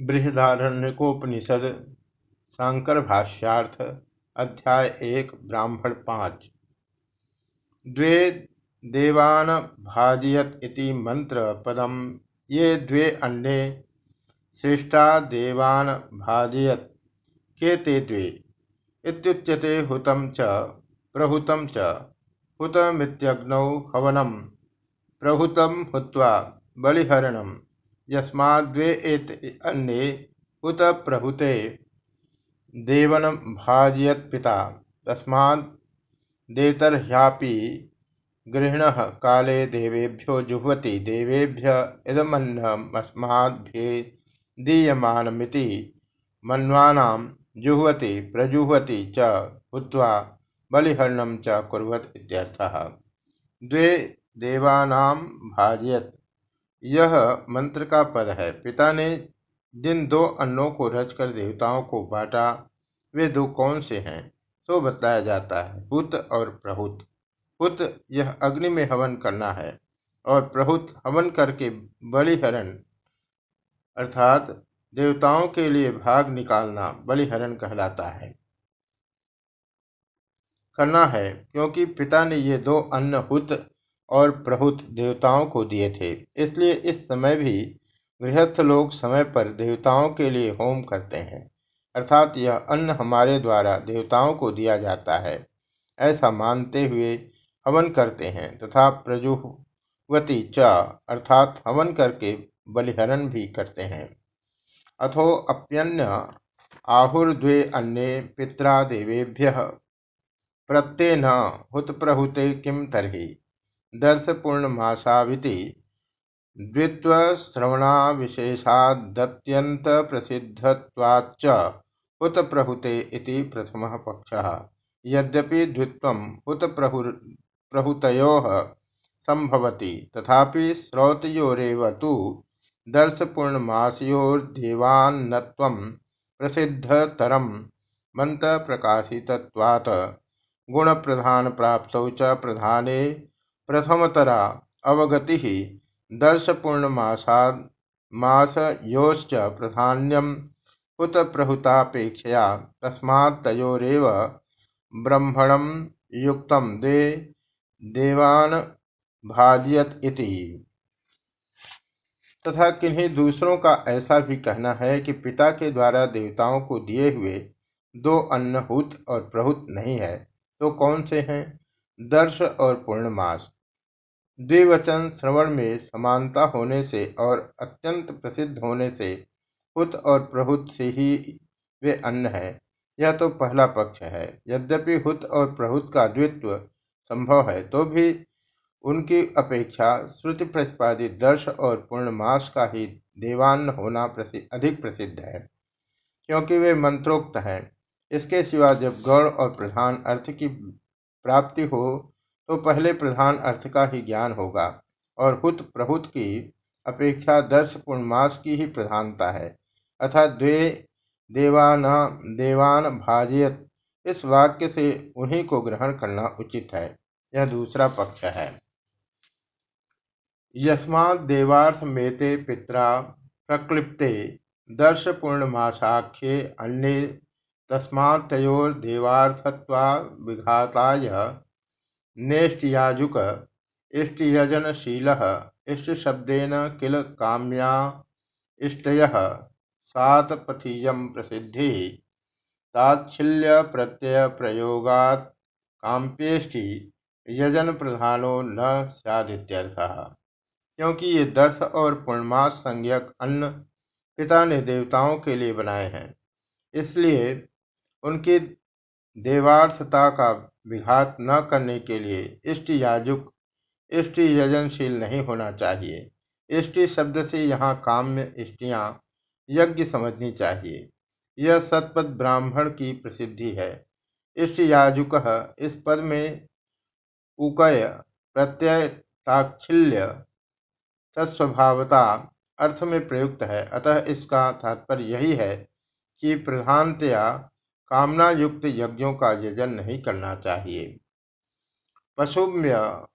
बृहदारण्यकोपनिषद शांकर भाष्यार्थ, अध्याय एक, ब्राह्मण पाँच। द्वे देवान भाजयत इति मंत्र पदम। ये द्वे अन्ये, श्रेष्ठा देवान भाजयत। के ते द्वे? इत्युच्यते हुतम च प्रहुतम च, हुतमित्यग्नौ हवनम। प्रहुतम हुत्वा बलिहरणम। यस्माद्वे एत अन्ये उत प्रभुते। देवन भाजयत्पिता तस्मादेतर्ह्यापि गृहिण काले देवेभ्यो जुह्वति। देवेभ्य इदमन्नमस्माद्भिदीयमानमिति मन्वानां जुह्वति, प्रजुह्वति च हुत्वा बलिहरणं च कुर्वत इत्यर्थः। द्वे देवानां भाजयत। यह मंत्र का पद है। पिता ने जिन दो अन्नों को रचकर देवताओं को बांटा, वे दो कौन से हैं? तो बताया जाता है हुत और प्रहुत। हुत यह अग्नि में हवन करना है और प्रहुत हवन करके बलिहरण, अर्थात देवताओं के लिए भाग निकालना बलिहरण कहलाता है। करना है, क्योंकि पिता ने ये दो अन्न, हुत और प्रहुत देवताओं को दिए थे। इसलिए इस समय भी गृहस्थ लोग समय पर देवताओं के लिए होम करते हैं। अर्थात यह अन्न हमारे द्वारा देवताओं को दिया जाता है। ऐसा मानते हुए हवन करते हैं तथा प्रजुहवती च अर्थात हवन करके बलिहरण भी करते हैं। अथो अप्यन्य आहुर्द्वे अन्ये पित्रा देवेभ्य। प्रत्येन हुतप्रहुते किम तरी दर्शपूर्णमासाविति द्वित्वश्रवणाविशेषादत्यन्तप्रसिद्धत्वाच्च हुतप्रहुते इति प्रथमः पक्षः। यद्यपि द्वित्वं हुतप्रहुतयोः सम्भवति, तथापि श्रौतयोरेव तु दर्शपूर्णमासयोर्देवान्नत्वं प्रसिद्धतरं मन्त्रप्रकाशितत्वात्। गुणप्रधानप्राप्तौ च प्रधाने प्रथमतरा, अवगति दर्शपूर्णमासामासयोश्च प्राधान्यम, उत प्रहुतापेक्षया तस्मात्तयोरेव ब्रह्मणं युक्तं दे, देवान भाजयत इति। तथा किन्हीं दूसरों का ऐसा भी कहना है कि पिता के द्वारा देवताओं को दिए हुए दो अन्न हुत और प्रहुत नहीं है तो कौन से हैं? दर्श और पूर्णमास। द्विवचन श्रवण में समानता होने से और अत्यंत प्रसिद्ध होने से हुत और प्रहुत से ही वे अन्न है। यह तो पहला पक्ष है। यद्यपि हुत और प्रहुत का द्वित्व संभव है तो भी उनकी अपेक्षा श्रुति प्रतिपादित दर्श और पूर्णमास का ही देवान्न होना प्रसिद्ध अधिक प्रसिद्ध है, क्योंकि वे मंत्रोक्त हैं। इसके सिवा जब गौड़ और प्रधान अर्थ की प्राप्ति हो तो पहले प्रधान अर्थ का ही ज्ञान होगा, और हुत प्रहुत की अपेक्षा दर्श पूर्णमास की ही प्रधानता है। अथा द्वे देवान देवान भाजयत, इस वाक्य से उन्हीं को ग्रहण करना उचित है। यह दूसरा पक्ष है। यस्मात् देवार्थ मेते पित्रा प्रक्लिप्ते दर्श पूर्णमासाख्ये अन्य तस्मात्तयोर्देवार्थत्वा विघाताय नेष्टयाजुक इष्टयजनशील इष्टशब्देन किल काम्या सातपथीय प्रसिद्धि ताच्छिल्य प्रत्यय प्रयोगात काम्येष्टि यजन प्रधानो न सदित्यर्थः क्योंकि ये दर्श और पूर्णमास संज्ञक अन्न पिता ने देवताओं के लिए बनाए हैं, इसलिए उनकी देवार्थता का विघात न करने के लिए इष्ट याजुक, इष्ट यजनशील नहीं होना चाहिए। इष्टि शब्द से यहाँ काम्य इष्टियाँ यज्ञ समझनी चाहिए। यह सतपद ब्राह्मण की प्रसिद्धि है। इष्ट याजुक इस पद में उकय प्रत्यय ताक्षिल्य तत्स्वभावता अर्थ में प्रयुक्त है। अतः इसका तात्पर्य यही है कि प्रधानतया कामना युक्त यज्ञों का यजन नहीं करना चाहिए। पशुम्य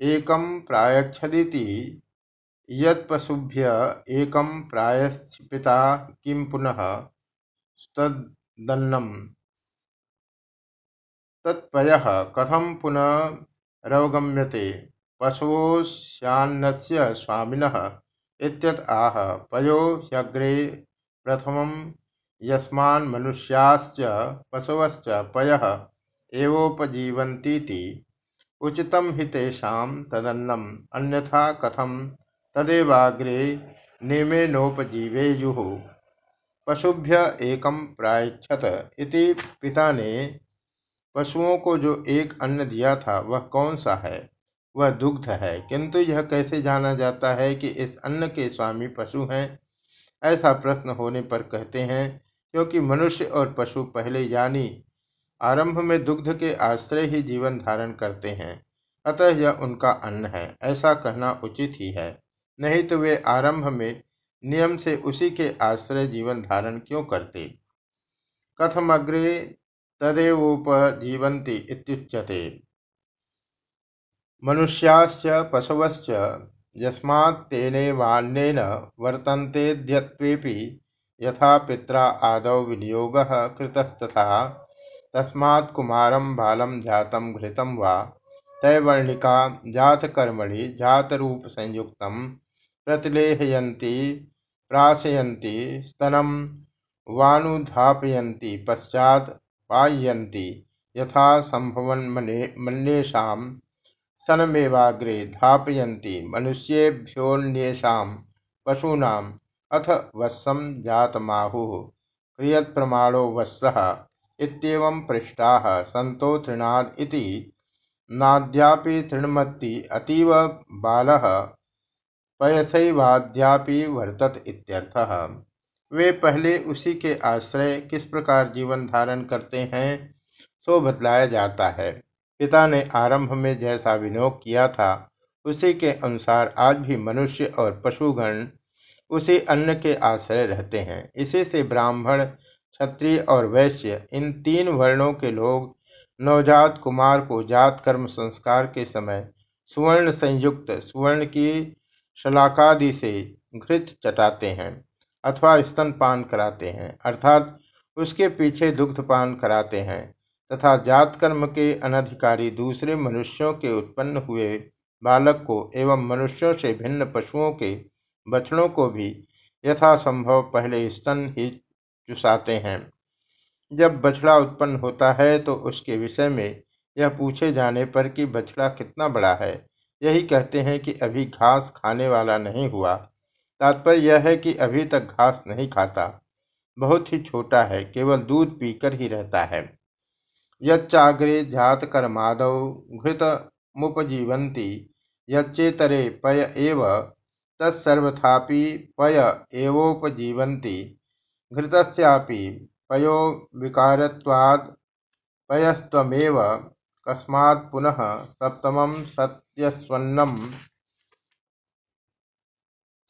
एकम प्रायक्षदिति यत्पशुभ्य एकं प्रायश्चिपिता किं पुनः तदन्नं तत्पयः कथं पुनरवगम्यते? पशवोऽस्यान्नस्य स्वामिनः इत्यत आह पयो ह्यग्रे प्रथमं यस्मान्मनुष्याश्च पशवश्च पयः एवोपजीवन्तीति। उचितं हि तेषां तदन्नम् अन्यथा कथं? तदेवाग्रे नियमेनोपजीवेयुः पशुभ्य एकम प्रायच्छत इति पिता ने पशुओं को जो एक अन्न दिया था, वह कौन सा है? वह दुग्ध है। किंतु यह कैसे जाना जाता है कि इस अन्न के स्वामी पशु हैं? ऐसा प्रश्न होने पर कहते हैं क्योंकि मनुष्य और पशु पहले यानी आरंभ में दुग्ध के आश्रय ही जीवन धारण करते हैं। अतः यह उनका अन्न है, ऐसा कहना उचित ही है। नहीं तो वे आरंभ में नियम से उसी के आश्रय जीवन धारण क्यों करते? कथमग्रे तदेवोपजीवन्ति इत्युच्यते। मनुष्याश्च पशवश्च यस्मात्तेनैवान्नेन वर्तन्तेऽद्यत्वेऽपि यथा पित्रा आदौ विनियोगः कृतस्तथा। तस्मात् कुमारं बालं जातं घृतं वा? तैवर्णिका जातकर्मणि जातरूपसंयुक्तं प्रतिलेहयन्ति, प्राशयन्ति, स्तनं वानुधापयन्ति, पश्चात् पाययन्ति। यथा सम्भवन्मन्येषां सनमेवाग्रे धापयन्ति, मनुष्येभ्योऽन्येषां पशूनाम् अथ वत्सं जातमाहुः क्रियत्प्रमाणो वत्सः इत्येवं पृष्टाः सन्तो तृणाद् इति। नाद्यापि तृणमत्ति अतीव बालः पयसैवाद्यापि वर्तत इत्यर्थः। वे पहले उसी के आश्रय किस प्रकार जीवन धारण करते हैं, सो बतलाया जाता है। पिता ने आरंभ में जैसा विनियोग किया था, उसी के अनुसार आज भी मनुष्य और पशुगण उसी अन्न के आश्रय रहते हैं। इसी से ब्राह्मण, क्षत्रिय और वैश्य, इन तीन वर्णों के लोग नवजात कुमार को जात कर्म संस्कार के समय सुवर्ण संयुक्त, सुवर्ण की शलाकादि से घृत चटाते हैं अथवा स्तनपान कराते हैं, अर्थात उसके पीछे दुग्धपान कराते हैं तथा जात कर्म के अनधिकारी दूसरे मनुष्यों के उत्पन्न हुए बालक को एवं मनुष्यों से भिन्न पशुओं के बछड़ों को भी यथासंभव पहले स्तन ही चुसाते हैं। जब बछड़ा उत्पन्न होता है तो उसके विषय में यह पूछे जाने पर कि बछड़ा कितना बड़ा है, यही कहते हैं कि अभी घास खाने वाला नहीं हुआ। तात्पर्य यह है कि अभी तक घास नहीं खाता। बहुत ही छोटा है, केवल दूध पीकर ही रहता है। यच्चाग्रे जातकर्मादौ घृतमुपजीवन्ति यच्चेतरे पय एव तत्सर्वथापि पय एवोपजीवन्ति। पयो विकारत्वाद् पयस्त्वमेव कस्मात् पुनः सप्तमं सत्यस्वन्नं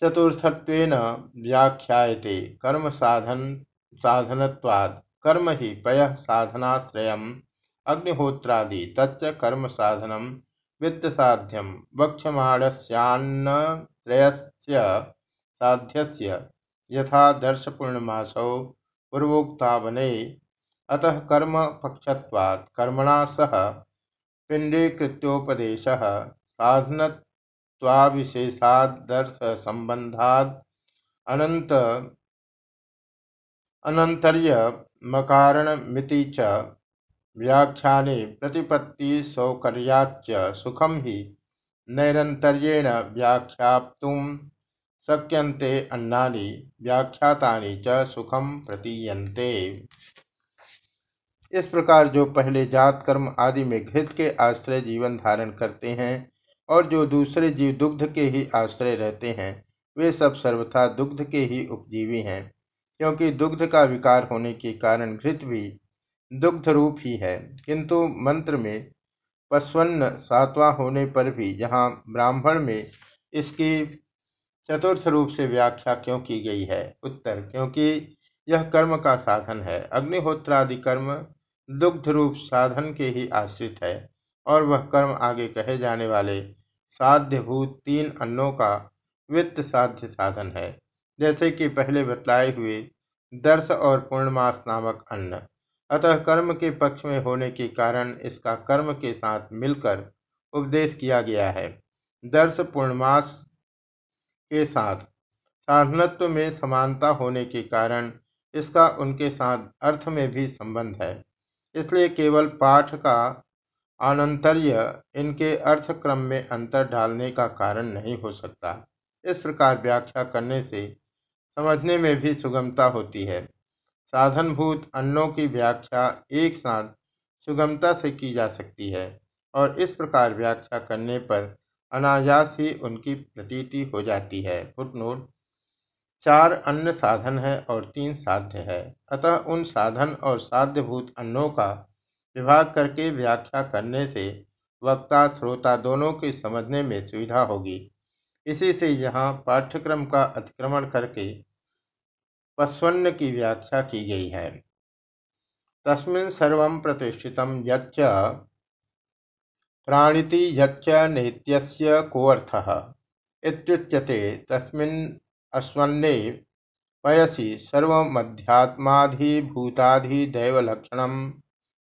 चतुर्थत्वेन व्याख्यायते। कर्म साधन साधनत्वात् कर्म ही पय साधनाश्रय अग्निहोत्रादि तच्च कर्म साधनम। वित्तसाध्यम वक्ष्यमाणस्यान्नत्रयस्य साध्यस्य यथा दर्शपूर्णमासौ पूर्वोक्तावने। अतः कर्म पक्षत्वात् कर्मणा सह पिंडीकृत्योपदेशः साधन त्वाविशेषादर्थसंबंधाद अनंत अनंतर्यमकारणमिति च व्याख्याने प्रतिपत्तिसौकर्याच्च सुखम ही व्याख्यातुं शक्यन्ते अन्नानि व्याख्यातानि च सुखम प्रतीयन्ते। इस प्रकार जो पहले जात कर्म आदि में घृत के आश्रय जीवन धारण करते हैं और जो दूसरे जीव दुग्ध के ही आश्रय रहते हैं, वे सब सर्वथा दुग्ध के ही उपजीवी हैं, क्योंकि दुग्ध का विकार होने के कारण घृत भी दुग्ध रूप ही है। किंतु मंत्र में पस्वन्न सातवां होने पर भी यहाँ ब्राह्मण में इसकी चतुर्थ रूप से व्याख्या क्यों की गई है? उत्तर, क्योंकि यह कर्म का साधन है। अग्निहोत्रादि कर्म दुग्ध रूप साधन के ही आश्रित है और वह कर्म आगे कहे जाने वाले साध्यभूत तीन अन्नों का वित्त साध्य साधन है। जैसे कि पहले बतलाए हुए दर्श और पूर्णमास नामक अन्न। अतः कर्म के पक्ष में होने के कारण इसका कर्म के साथ मिलकर उपदेश किया गया है। दर्श पूर्णमास के साथ। साधनत्व में समानता होने के कारण इसका उनके साथ अर्थ में भी संबंध है। इसलिए केवल पाठ का आनंतर्य इनके अर्थ क्रम में अंतर डालने का कारण नहीं हो सकता। इस प्रकार व्याख्या करने से समझने में भी सुगमता होती है। साधनभूत अन्नों की व्याख्या एक साथ सुगमता से की जा सकती है और इस प्रकार व्याख्या करने पर अनायास ही उनकी प्रतीति हो जाती है। फुटनोट, चार अन्य साधन है और तीन साध्य है। अतः उन साधन और साध्यभूत अन्नों का विभाग करके व्याख्या करने से वक्ता, श्रोता दोनों के समझने में सुविधा होगी। इसी से यहाँ पाठ्यक्रम का अतिक्रमण करके पस्वन्न की व्याख्या की गई है। तस्मिन् सर्वं प्रतिष्ठितं यच्च प्राणिति यच्च नित्यस्य कोऽर्थः इत्युच्यते तस्मिन् अस्वन्ने पयसि सर्वमध्यात्माधिभूताधिदैवलक्षणं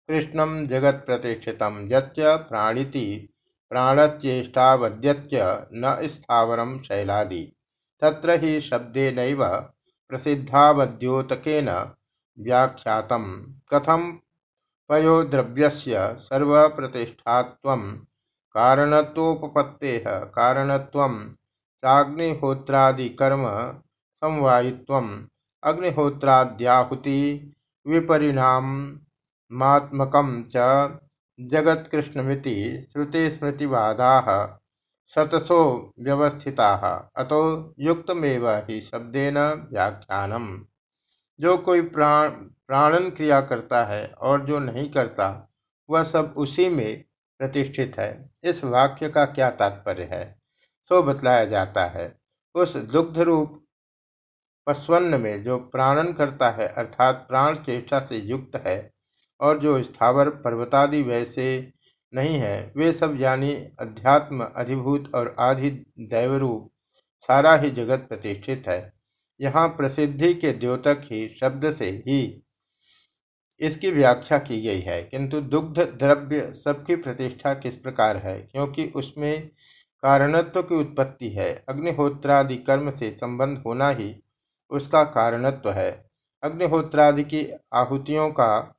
कृष्णं जगत्प्रतिष्ठितं यच्च प्राणिति प्राणत्येष्टावद्यच्च न स्थावरं शैलादि। तत्र हि शब्देनैव प्रसिद्धावद्योतकेन व्याख्यातं। कथं? पयोद्रव्यस्य सर्वप्रतिष्ठात्वं कारणत्वोपपत्तेः कारणत्वं चाग्निहोत्रादिकर्म समवायित्वम् अग्निहोत्राद्याहुति विपरिणामात्मकं च श्रुतिस्मृतिवादाः सतसो व्यवस्थिताः। अतो युक्तमेव ही शब्देन व्याख्यानम्। जो कोई प्राण, प्राणन क्रिया करता है और जो नहीं करता, वह सब उसी में प्रतिष्ठित है। इस वाक्य का क्या तात्पर्य है? सो बतलाया जाता है। उस दुग्ध रूप पस्वन्न में जो प्राणन करता है, अर्थात प्राण चेष्टा से युक्त है, और जो स्थावर, पर्वतादि वैसे नहीं है। वे सब यानी अध्यात्म, अधिभूत और आधि दैवरूप सारा ही जगत प्रतिष्ठित है। यहाँ प्रसिद्धि के द्योतक ही शब्द से ही इसकी व्याख्या की गई है। किंतु दुग्ध, द्रव्य सबकी प्रतिष्ठा किस प्रकार है? क्योंकि उसमें कारणत्व की उत्पत्ति है। अग्निहोत्रादि कर्म से संबंध होना ही उसका कारणत्व है। अग्निहोत्रादि की आहुतियों का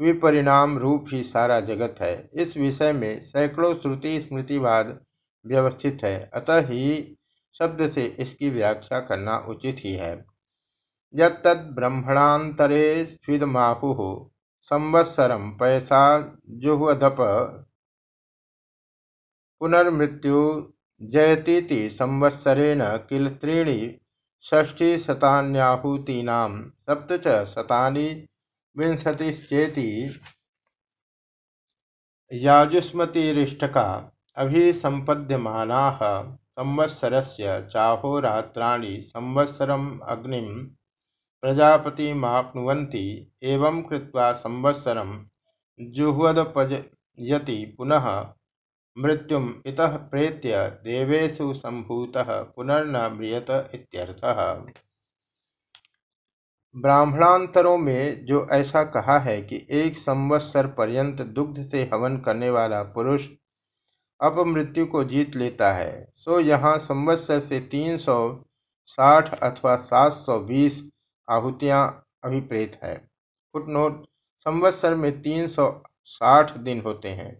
विपरिणाम रूप ही सारा जगत है। इस विषय में सैकड़ों श्रुति स्मृतिवाद व्यवस्थित है। अतः ही शब्द से इसकी व्याख्या करना उचित ही है। यद्ब्रह्मणातरे स्विदमाहु संवत्सरम पैसा जुह्वदप पुनर्मृत्यु जयतीति संवत्सरेण किल त्रीणि षष्टिशतान्याहुतीनां सप्त च शतानि विंशतिश्चेति। याजुष्मतीरिष्टका अभिसम्पद्यमानाः संवत्सरस्य चाहोरात्राणि संवत्सरम् अग्निं प्रजापतिमाप्नुवन्ति, एवं कृत्वा संवत्सरं जुह्वदपयति पुनः मृत्युम इतः प्रेत्य देवेशु संभूतः पुनर्न म्रियत इत्यर्थः। ब्राह्मणांतरों में जो ऐसा कहा है कि एक संवत्सर पर्यंत दुग्ध से हवन करने वाला पुरुष अपमृत्यु को जीत लेता है, सो यहाँ संवत्सर से तीन सौ साठ अथवा सात सौ बीस आहुतियाँ अभिप्रेत है। फुटनोट, संवत्सर में तीन सौ साठ दिन होते हैं।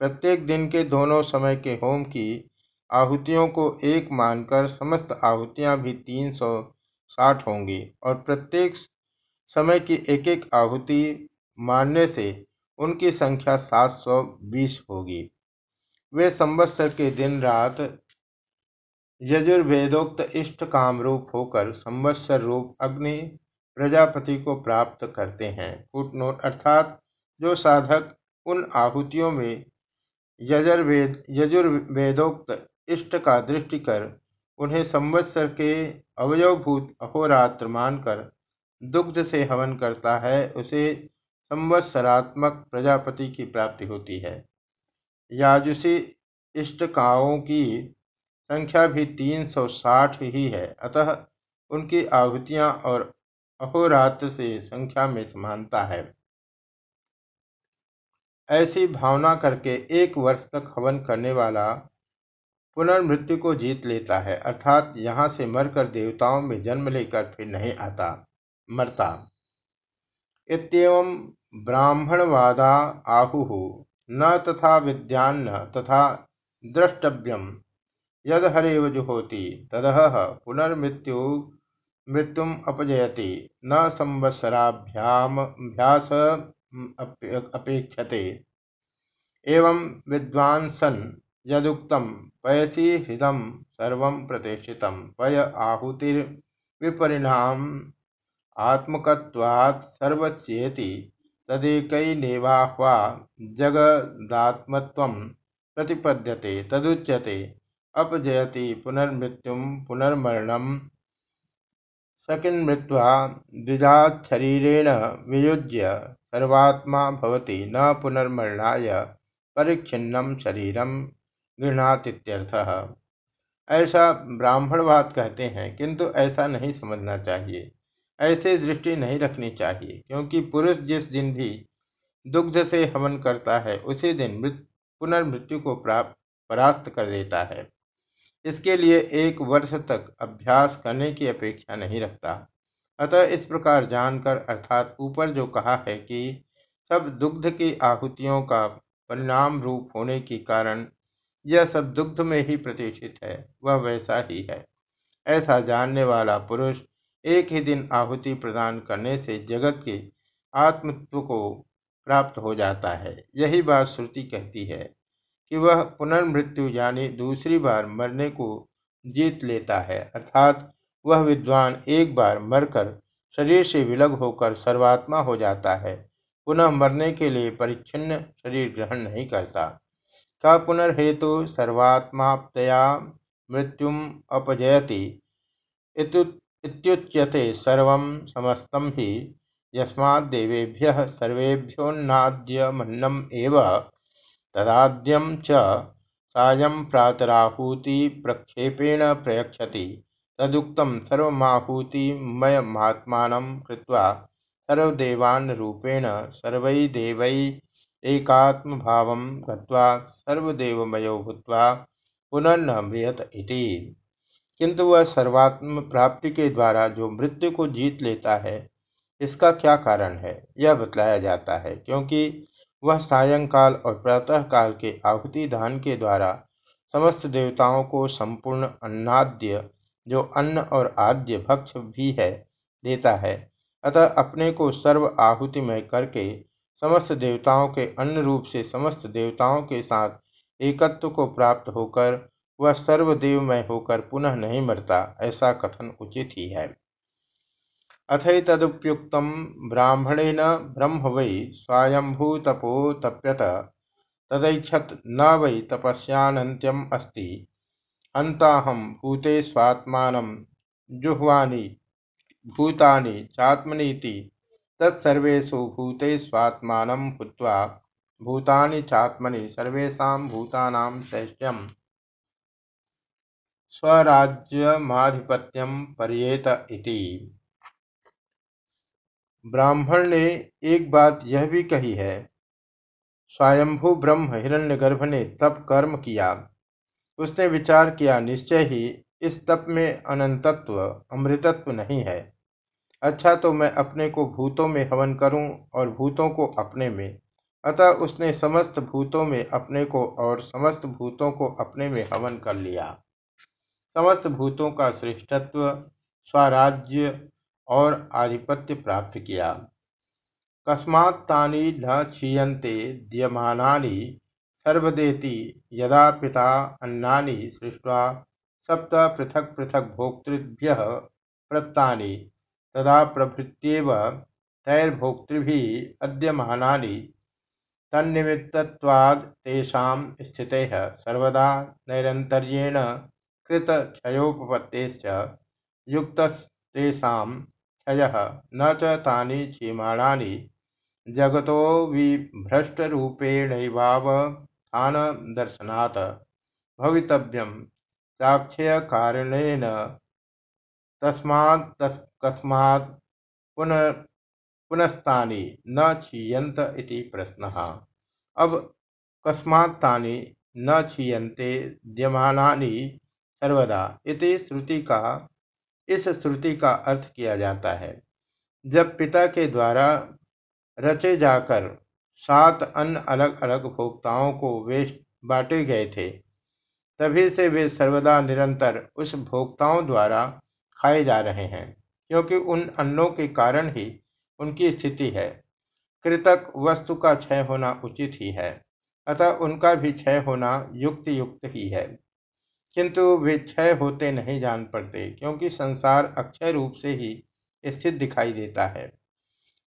प्रत्येक दिन के दोनों समय के होम की आहुतियों को एक मानकर समस्त आहुतियाँ भी तीन सौ साठ होंगी और प्रत्येक समय की एक एक आहुति मानने से उनकी संख्या सात सौ बीस होगी। वे संवत्सर के दिन रात यजुर्वेदोक्त इष्ट काम रूप होकर संवत्सर रूप अग्नि प्रजापति को प्राप्त करते हैं। फुटनोट अर्थात जो साधक उन आहुतियों में यजुर्वेद, यजुर्वेदोक्त इष्ट का दृष्टि कर उन्हें संवत्सर के अवयवभूत अहोरात्र मानकर दुग्ध से हवन करता है, उसे संवत्सरात्मक प्रजापति की प्राप्ति होती है। याजुषी इष्टकाओं की संख्या भी 360 ही है, अतः उनकी आहुतियाँ और अहोरात्र से संख्या में समानता है। ऐसी भावना करके एक वर्ष तक हवन करने वाला पुनर्मृत्यु को जीत लेता है, अर्थात यहाँ से मरकर देवताओं में जन्म लेकर फिर नहीं आता, मरता। इतम ब्राह्मणवादा आहु, न तथा विद्यान्न तथा द्रष्टव्यम यद हरेव जुहोति, तदह पुनर्मृत्यु, मृत्युम अपजयति, न संवत्सराभ्यास अपेक्षते। एवं विद्वांसन यदुक्तम पयसी हृदम सर्व प्रतिष्ठित पय आहुतिर्विपरिणाम आत्मकत्वात् सर्वस्येति तदेकैनेवाह्वा जगदात्मत्वं प्रतिपद्यते तदुच्यते अपजयति पुनर्मृत्यु पुनर्मरणम सकिन्मृत्वा द्विजाच्छरीरेण वियुज्य सर्वात्मा न पुनर्मरणाय परिच्छिन्नम शरीरम गृहणातीत्यर्थः। ऐसा ब्राह्मणवाद कहते हैं, किंतु ऐसा नहीं समझना चाहिए। ऐसे दृष्टि नहीं रखनी चाहिए, क्योंकि पुरुष जिस दिन भी दुग्ध से हवन करता है, उसी दिन मृत, पुनर्मृत्यु को प्राप्त परास्त कर देता है। इसके लिए एक वर्ष तक अभ्यास करने की अपेक्षा नहीं रखता। अतः इस प्रकार जानकर, अर्थात ऊपर जो कहा है कि सब दुग्ध की आहुतियों का परिणाम रूप होने के कारण यह सब दुग्ध में ही प्रतिष्ठित है, वह वैसा ही है। ऐसा जानने वाला पुरुष एक ही दिन आहुति प्रदान करने से जगत के आत्मत्व को प्राप्त हो जाता है। यही बात श्रुति कहती है कि वह पुनर्मृत्यु यानी दूसरी बार मरने को जीत लेता है, अर्थात वह विद्वान एक बार मरकर शरीर से विलग होकर सर्वात्मा हो जाता है। पुनः मरने के लिए परिच्छिन्न शरीर ग्रहण नहीं करता। का पुनर्हेतु सर्वात्माप्तया मृत्युम अपजयति। इत्युच्यते सर्वं समस्तं हि यस्माद्देवेभ्यः सर्वेभ्योन्नाद्यमन्नम् एव। तदाद्यं च सायं प्रातराहूतिप्रक्षेपेण प्रयक्षति तदुक्तं सर्वमाहूतिमयमात्मानं कृत्वा सर्वदेवान् रूपेण सर्वैदेवैरेकात्मभावं गत्वा सर्वदेवमयो भूत्वा पुनर्न म्रियत इति। किंतु वह सर्वात्म प्राप्ति के द्वारा जो मृत्यु को जीत लेता है, इसका क्या कारण है? यह बतलाया जाता है, क्योंकि वह सायंकाल और प्रातः काल के आहुति दान के द्वारा समस्त देवताओं को संपूर्ण अन्नाद्य, जो अन्न और आद्य भक्ष भी है, देता है। अतः अपने को सर्व आहुति में करके समस्त देवताओं के अन्न रूप से समस्त देवताओं के साथ एकत्व को प्राप्त होकर वह सर्वदेवमय होकर पुनः नहीं मरता, ऐसा कथन उचित ही है। अथैतदुपयुक्त ब्राह्मणेन ब्रह्म वै स्वायंभू तपो तप्यत तदैक्षत न वै तपस्यान्त्यम अस्ति। अंताहम भूते स्वात्मा जुह्वानी, भूतानि, चात्मनीति तत्सर्वेषु भूतेष्वात्मानं भूत्वा भूतानि चात्मनि सर्वेषां भूतानां शैष्यं स्वराज्यमाधिपत्यम परियेत इति। ब्राह्मण ने एक बात यह भी कही है, स्वयंभू ब्रह्म हिरण्यगर्भ ने तप कर्म किया। उसने विचार किया, निश्चय ही इस तप में अनंतत्व, अमृतत्व नहीं है। अच्छा तो मैं अपने को भूतों में हवन करूँ और भूतों को अपने में। अतः उसने समस्त भूतों में अपने को और समस्त भूतों को अपने में हवन कर लिया। समस्त भूतों का श्रेष्ठत्व, स्वराज्य और आधिपत्य प्राप्त किया। कस्मात्तानि न क्षीयन्ते द्यमानानि सर्वदेति यदा पिता अन्नानि सृष्ट्वा सप्त पृथक पृथक भोक्तृभ्य प्रत्तानि। तदा प्रभृत्येव तैर्भोक्तृभिः अद्यमानानि। तन्निमित्तत्वाद् तेषां स्थितेः सर्वदा नैरन्तर्येण कृतक्षयोपपत्तेश्च युक्तस्तेषां क्षयः न च तानि क्षीयमाणानि जगतो विभ्रष्टरूपेणैवावधानदर्शनात् भवितव्यम् साक्ष्य तस्मात् पुनः, पुनस्तानि न क्षीयंत इति प्रश्नः। अब कस्मात्तानि न क्षीयन्ते द्यमानानि सर्वदा इति श्रुति का, इस श्रुति का अर्थ किया जाता है। जब पिता के द्वारा रचे जाकर सात अन्य अलग अलग भोक्ताओं को वे बांटे गए थे, तभी से वे सर्वदा निरंतर उस भोक्ताओं द्वारा खाए जा रहे हैं, क्योंकि उन अन्नों के कारण ही उनकी स्थिति है। कृतक वस्तु का क्षय होना उचित ही है, अतः उनका भी क्षय होना युक्त युक्त ही है। किंतु वे क्षय होते नहीं जान पड़ते, क्योंकि संसार अक्षय रूप से ही स्थित दिखाई देता है।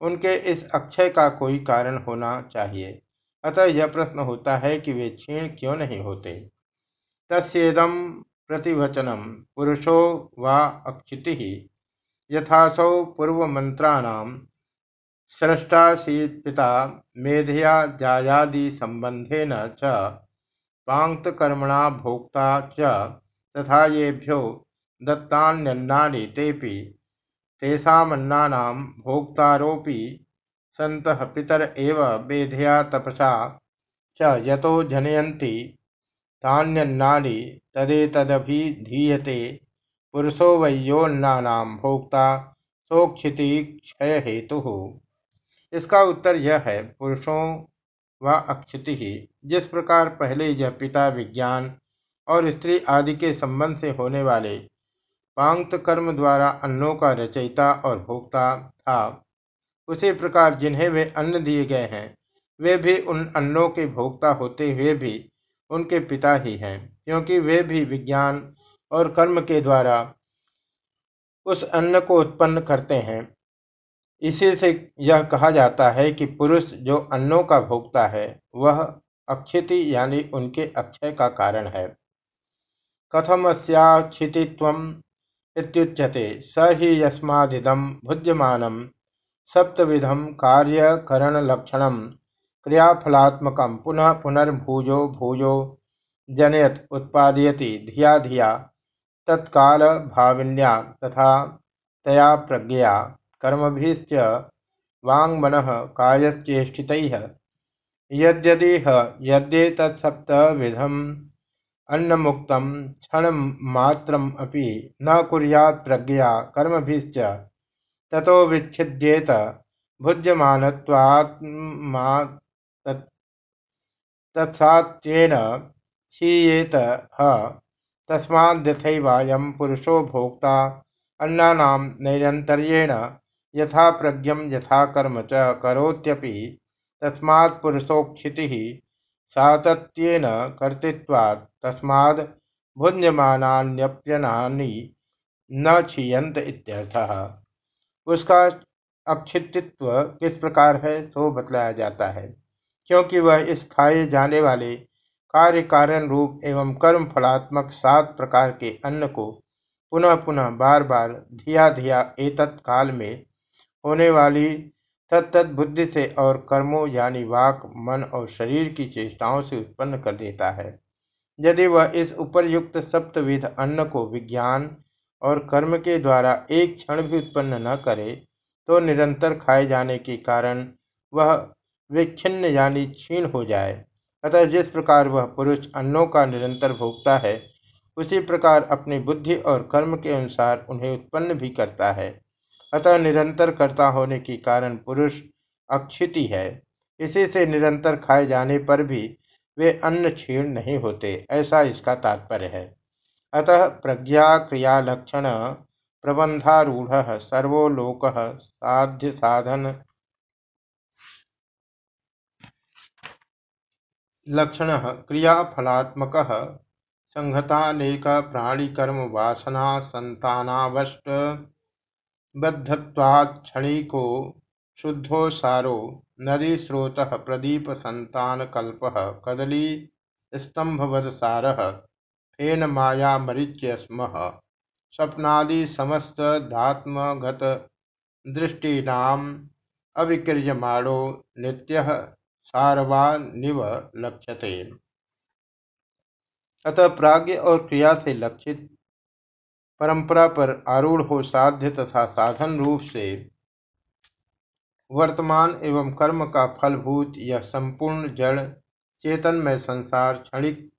उनके इस अक्षय का कोई कारण होना चाहिए, अतः यह प्रश्न होता है कि वे क्षीण क्यों नहीं होते? तस्दम प्रतिवचनम पुरुषो वा अक्षिति यथासौ पूर्वमंत्राणाम सृष्टासीत्पिता मेधया जायादि संबंधेन च पांक्तकर्मणा भोक्ता च तथा येभ्यो दत्तान्यन्नानि तेपि तेषामन्नानां भोक्तारोऽपि सन्तः एव मेधया तपसा च यतो जनयन्ति तान्यन्नानि तदेतदभिधीयते पुरुषो वैयोन्नानां भोक्ता सोक्षिति क्षय हेतु इसका उत्तर यह है, पुरुषों व अक्षिति, जिस प्रकार पहले यह पिता विज्ञान और स्त्री आदि के संबंध से होने वाले पांक्त कर्म द्वारा अन्नों का रचयिता और भोक्ता था, उसी प्रकार जिन्हें वे अन्न दिए गए हैं, वे भी उन अन्नों के भोक्ता होते हुए भी उनके पिता ही हैं, क्योंकि वे भी विज्ञान और कर्म के द्वारा उस अन्न को उत्पन्न करते हैं। इसी से यह कहा जाता है कि पुरुष जो अन्नों का भोगता है, वह अक्षिति यानी उनके अक्षय का कारण है। कथमस्याक्षितित्वम् इत्युच्यते, स हि यस्मादिदं भुज्यमानं सप्तविधं कार्यकरणलक्षणं क्रियाफलात्मकं पुनः पुनर्भूयो भूयो जनयत उत्पादयति धिया धिया तत्काल भाविन्या तथा तया प्रज्ञया कर्मभिश्च वाङ्मनः कायश्चेष्टितैः यद्यदिह यद्येतत्सप्तविधम् अन्नमुक्तं क्षणमात्रमपि न कुर्यात् प्रज्ञया कर्मभिश्च ततो विच्छिद्येत भुज्यमानत्वात्मा तत्सात्येन क्षीयेत ह। पुरुषो भोक्ता अन्नानां नैरन्तर्येण यथा प्रज्ञम यथा कर्म च करोत्यपि। तस्मात् पुरुषोक्षितिः सातत्येन कर्तृत्वात्। तस्माद् भुज्यमानान्यप्यनानि न क्षीयंत इत्यर्थः। उसका अक्षितित्व किस प्रकार है, सो बतलाया जाता है। क्योंकि वह इस खाए जाने वाले कार्य कारण रूप एवं कर्म फलात्मक सात प्रकार के अन्न को पुनः पुनः बार बार धिया धिया एतत् काल में होने वाली तत्त बुद्धि से और कर्मों यानी वाक, मन और शरीर की चेष्टाओं से उत्पन्न कर देता है। यदि वह इस उपरयुक्त सप्तविध अन्न को विज्ञान और कर्म के द्वारा एक क्षण भी उत्पन्न न करे तो निरंतर खाए जाने के कारण वह विच्छिन्न यानी क्षीण हो जाए। अतः जिस प्रकार वह पुरुष अन्नों का निरंतर भोगता है, उसी प्रकार अपनी बुद्धि और कर्म के अनुसार उन्हें उत्पन्न भी करता है। अतः निरंतर कर्ता होने के कारण पुरुष अक्षिति है। इसी से निरंतर खाए जाने पर भी वे अन्न क्षीण नहीं होते, ऐसा इसका तात्पर्य है। अतः प्रज्ञा क्रिया लक्षण प्रबंधारूढ़ सर्वोलोक साध्य साधन लक्षण क्रियाफलात्मक। संहतानेक प्राणिकर्म वासना संतानावष्ट बद्धत्वात्क्षणिको शुद्धोसारो नदीस्रोतः प्रदीपसन्तानकल्पः कदलीस्तम्भवत्सारः फेनमायामरीच्य स्मः। स्वप्नादिसमस्तदात्मगतदृष्टीनाम् अविक्रियमाणो नित्यः। सारवानिव लक्ष्यते। अतः प्राग्ञ और क्रिया से लक्षित परंपरा पर आरूढ़ हो साध्य तथा साधन रूप से वर्तमान एवं कर्म का फलभूत यह संपूर्ण जड़ चेतन में संसार, क्षणिक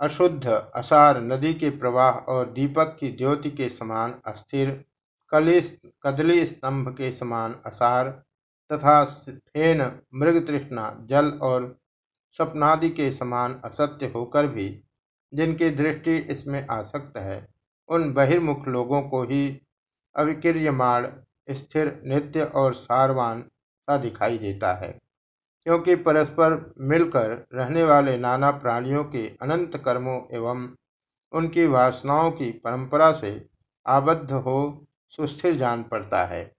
अशुद्ध, असार, नदी के प्रवाह और दीपक की ज्योति के समान, अस्थिर कदली स्तंभ के समान, असार तथा फेन मृग तृष्णा जल और स्वप्नादि के समान असत्य होकर भी जिनकी दृष्टि इसमें आसक्त है, उन बहिर्मुख लोगों को ही अविक्रियमाण, स्थिर, नित्य और सारवान सा दिखाई देता है। क्योंकि परस्पर मिलकर रहने वाले नाना प्राणियों के अनंत कर्मों एवं उनकी वासनाओं की परंपरा से आबद्ध हो सुस्थिर जान पड़ता है।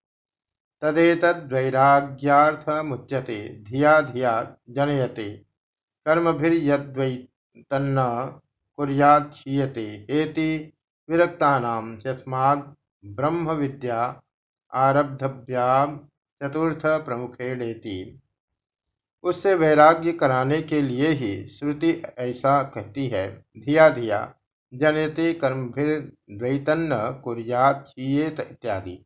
मुच्यते धिया धिया जनयते। कर्मभिर्यद्वैतन्न कुर्याक्षीयते हेति विरक्तानाम यस्माद् ब्रह्म विद्या आरब्धव्याम चतुर्थ प्रमुखेणेति उससे वैराग्य कराने के लिए ही श्रुति ऐसा कहती है, धिया धिया, जनयते द्वैतन्न कुरियात इत्यादि।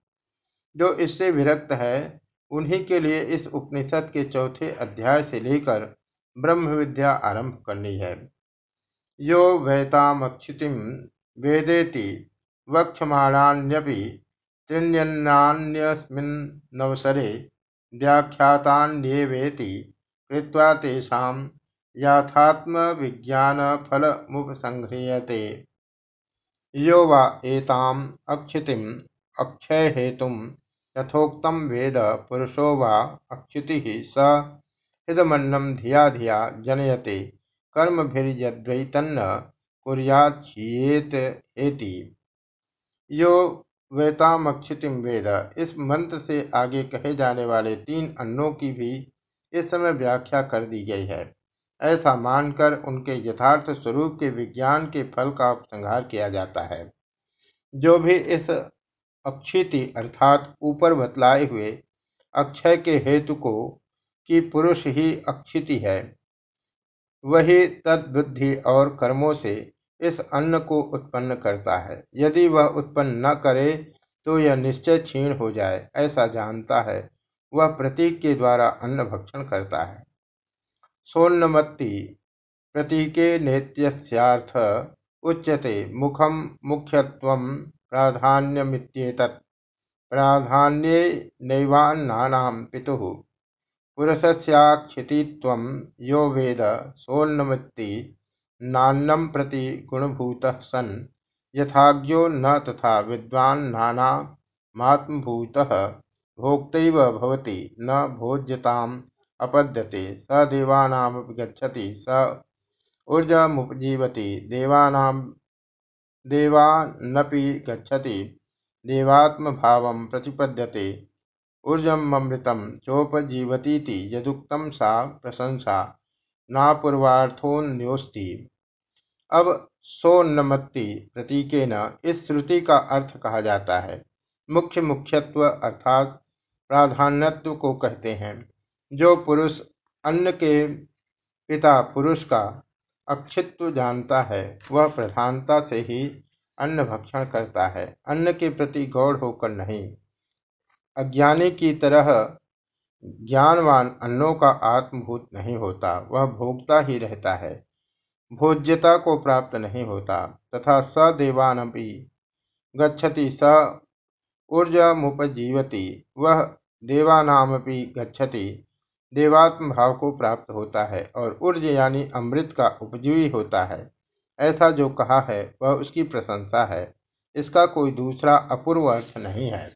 जो इससे विरक्त है, उन्हीं के लिए इस उपनिषद के चौथे अध्याय से लेकर ब्रह्म विद्या आरंभ करनी है। यो वैतामक्षितिम वेदेति वक्षमाणान्यपि त्रिण्यन्नान्यस्मिन्नवसरे व्याख्यातान्येवेति कृत्वा तेषां याथात्मविज्ञानफलमुपसंह्रियते। यो वा एताम् अक्षितिम् अक्षयहेतुं यथोक्तं वेद पुरुषो वा अक्षितिः स हृदमन्नं धिया धिया जनयते। कर्मभिर्यद्वैतन्न कुर्याच्छीयेत एति। यो वेतामक्षितिम वेद। इस मंत्र से आगे कहे जाने वाले तीन अन्नों की भी इस समय व्याख्या कर दी गई है। ऐसा मानकर उनके यथार्थ स्वरूप के विज्ञान के फल का उपसंहार किया जाता है। जो भी इस अक्षिति अर्थात ऊपर बतलाए हुए अक्षय के हेतु को कि पुरुष ही अक्षिति है। वही तद्बुद्धि और कर्मों से इस अन्न को उत्पन्न करता है। यदि वह उत्पन्न न करे तो यह निश्चय क्षीण हो जाए, ऐसा जानता है। वह प्रतीक के द्वारा अन्न भक्षण करता है। सोन्नमत्ति प्रतीके नेत्यस्यार्थ उच्यते मुखम मुख्यत्वं प्राधान्यमित्येतत्। प्राधान्ये नैवान्नानां पितुः। पुरुषस्याक्षितित्वं यो वेद सोन्नमत्ति नान्नं प्रति गुणभूतः सन्। यथाज्ञो न तथा विद्वान्नानामात्मभूतः भवति न भोज्यताम् अपद्यते। स देवानामपि गच्छति, स ऊर्जमुपजीवति देवानां देवानपि गच्छति। देवात्मभावं प्रतिपद्यते। ऊर्जममृतं चोपजीवतीति यदुक्तं सा प्रशंसा। नापूर्वार्थोन्योस्ति अब सोन्नमत्ति प्रतीकेन इस श्रुति का अर्थ कहा जाता है। मुख्य मुख्यत्व अर्थात प्राधान्यत्व को कहते हैं। जो पुरुष अन्न के पिता पुरुष का अक्षित्व जानता है, वह प्रधानता से ही अन्न भक्षण करता है। अन्न के प्रति गौड़ होकर नहीं। अज्ञानी की तरह ज्ञानवान अन्नों का आत्मभूत नहीं होता, वह भोगता ही रहता है। भोज्यता को प्राप्त नहीं होता, तथा सदेवान भी गच्छति स ऊर्जमुपजीवती, वह देवानामपि गच्छति। देवात्म भाव को प्राप्त होता है और ऊर्ज यानी अमृत का उपजीवी होता है। ऐसा जो कहा है, वह उसकी प्रशंसा है। इसका कोई दूसरा अपूर्व अर्थ नहीं है।